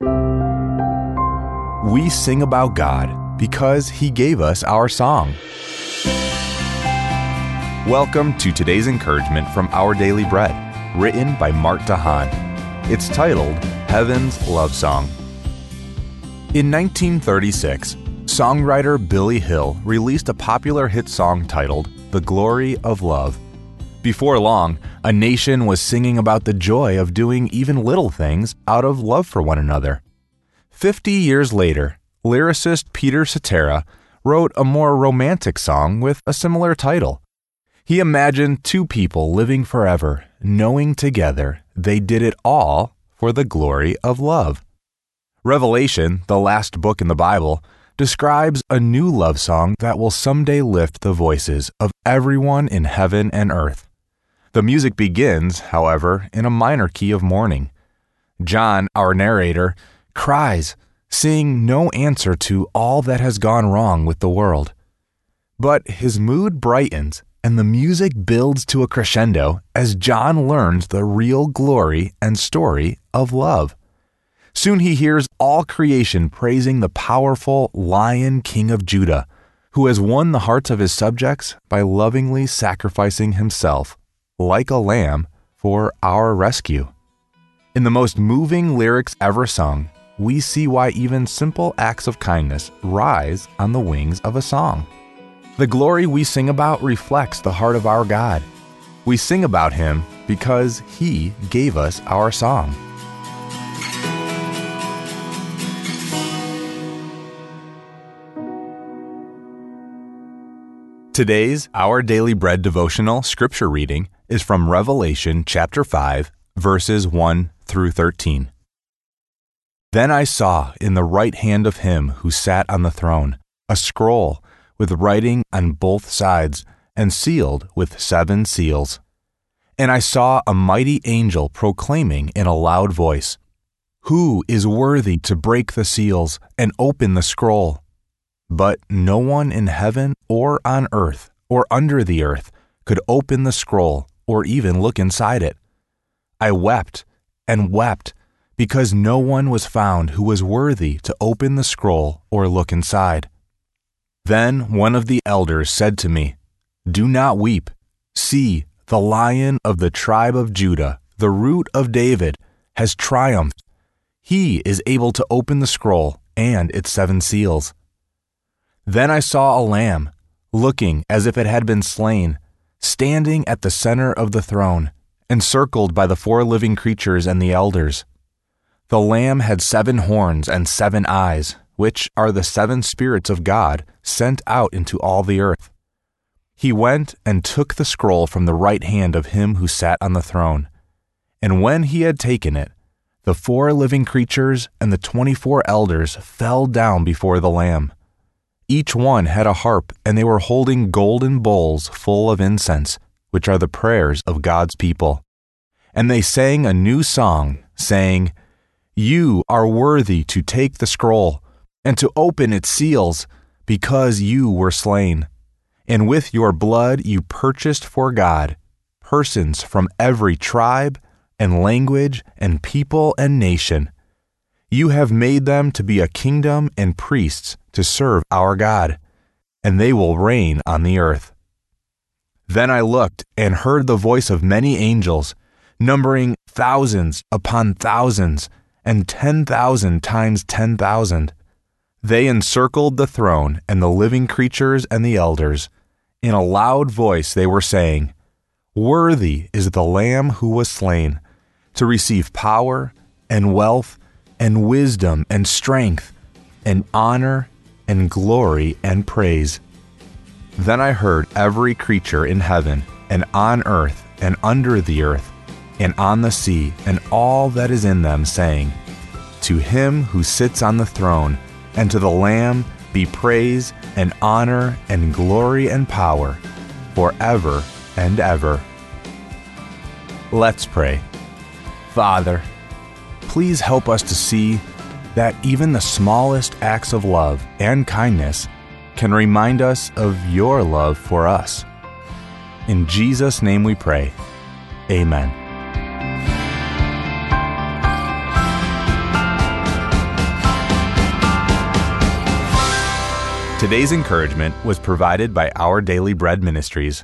We sing about God because He gave us our song. Welcome to today's encouragement from Our Daily Bread, written by Mart DeHaan. It's titled Heaven's Love Song. In 1936, songwriter Billy Hill released a popular hit song titled The Glory of Love. Before long, a nation was singing about the joy of doing even little things out of love for one another. Fifty years later, lyricist Peter Cetera wrote a more romantic song with a similar title. He imagined two people living forever, knowing together they did it all for the glory of love. Revelation, the last book in the Bible, describes a new love song that will someday lift the voices of everyone in heaven and earth. The music begins, however, in a minor key of mourning. John, our narrator, cries, seeing no answer to all that has gone wrong with the world. But his mood brightens and the music builds to a crescendo as John learns the real glory and story of love. Soon he hears all creation praising the powerful Lion King of Judah, who has won the hearts of his subjects by lovingly sacrificing himself, like a lamb, for our rescue. In the most moving lyrics ever sung, we see why even simple acts of kindness rise on the wings of a song. The glory we sing about reflects the heart of our God. We sing about Him because He gave us our song. Today's Our Daily Bread devotional scripture reading is from Revelation chapter 5, verses 1 through 13. Then I saw in the right hand of him who sat on the throne a scroll with writing on both sides and sealed with seven seals. And I saw a mighty angel proclaiming in a loud voice, Who is worthy to break the seals and open the scroll? But no one in heaven or on earth or under the earth could open the scroll or even look inside it. I wept and wept because no one was found who was worthy to open the scroll or look inside. Then one of the elders said to me, Do not weep. See, the lion of the tribe of Judah, the root of David, has triumphed. He is able to open the scroll and its seven seals. Then I saw a lamb, looking as if it had been slain, standing at the center of the throne, encircled by the four living creatures and the elders. The lamb had seven horns and seven eyes, which are the seven spirits of God sent out into all the earth. He went and took the scroll from the right hand of him who sat on the throne. And when he had taken it, the four living creatures and the twenty four elders fell down before the Lamb. Each one had a harp, and they were holding golden bowls full of incense, which are the prayers of God's people. And they sang a new song, saying, You are worthy to take the scroll and to open its seals, because you were slain. And with your blood you purchased for God persons from every tribe and language and people and nation. You have made them to be a kingdom and priests to serve our God, and they will reign on the earth. Then I looked and heard the voice of many angels, numbering thousands upon thousands, and ten thousand times ten thousand. They encircled the throne and the living creatures and the elders. In a loud voice they were saying, Worthy is the Lamb who was slain to receive power and wealth and wisdom and strength and honor and glory and praise. Then I heard every creature in heaven and on earth and under the earth and on the sea and all that is in them saying, To him who sits on the throne and to the Lamb be praise and honor and glory and power forever and ever. Let's pray. Father, please help us to see that even the smallest acts of love and kindness can remind us of your love for us. In Jesus' name we pray. Amen. Today's encouragement was provided by Our Daily Bread Ministries.